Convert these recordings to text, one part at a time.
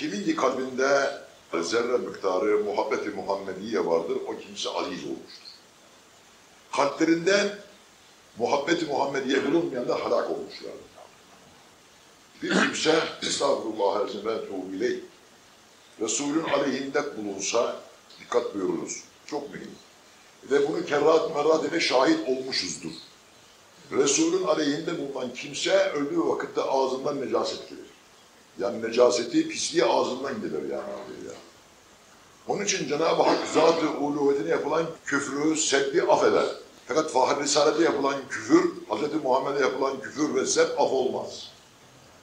Kimin ki kalbinde zerre miktarı muhabbeti Muhammediye vardır, o kimse aziz olmuştur. Kalplerinden muhabbeti Muhammediye bulunmayan da halak olmuşlardır. Bir kimse, estağfurullah erzim ben tuğbu ileyh, Resulün aleyhinde bulunsa, dikkat buyurunuz, çok mühim. Ve bunu kerrat merrat ile şahit olmuşuzdur. Resulün aleyhinde bulunan kimse öldüğü vakitte ağzından necaset gelir. Yani necaseti, pisliği ağzından gelir yani. abi ya. Onun için Cenab-ı Hak zat-ı uluhiyetine yapılan küfrü, sebbi affeder. Fakat Fahri Risalet'e yapılan küfür, Hz. Muhammed'e yapılan küfür ve seb af olmaz.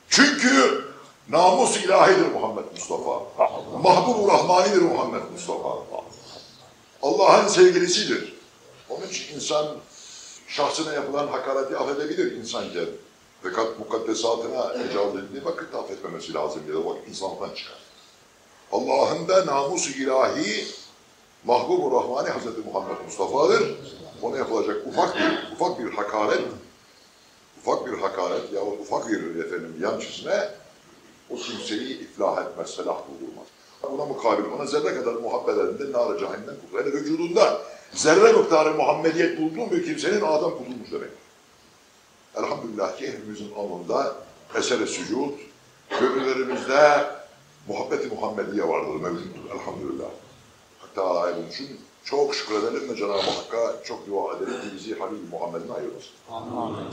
Çünkü namus ilahidir Muhammed Mustafa. Mahbub-u Rahmanidir Muhammed Mustafa. Allah'ın sevgilisidir. Onun için insan şahsına yapılan hakareti affedebilir insanca. Fakat mukaddesatına tecavüz edildiği vakit affetmemesi lazım diye bak insandan çıkar. Allah'ın da namus-u ilahi Mahbub-u Rahmani Hazreti Muhammed Mustafa'dır. Ona yapılacak ufak bir, ufak bir hakaret, ufak bir hakaret yahut ufak bir efendim yan çizme o kimseyi iflah etmez, felah buldurmaz. Buna mukabil ona zerre kadar muhabbet edinde nar-ı cehennem kurtulur. Yani vücudunda zerre miktarı Muhammediyet bulduğun bir kimsenin adam kurtulmuş demek. Elhamdülillah ki hepimizin alnında eser-i sücud, gönüllerimizde muhabbeti Muhammediye vardır mevcuttur elhamdülillah. Hatta bunun için çok şükredelim ve Cenab-ı Hakk'a çok dua edelim ki bizi Habib Muhammed'in ayırmasın. Amin.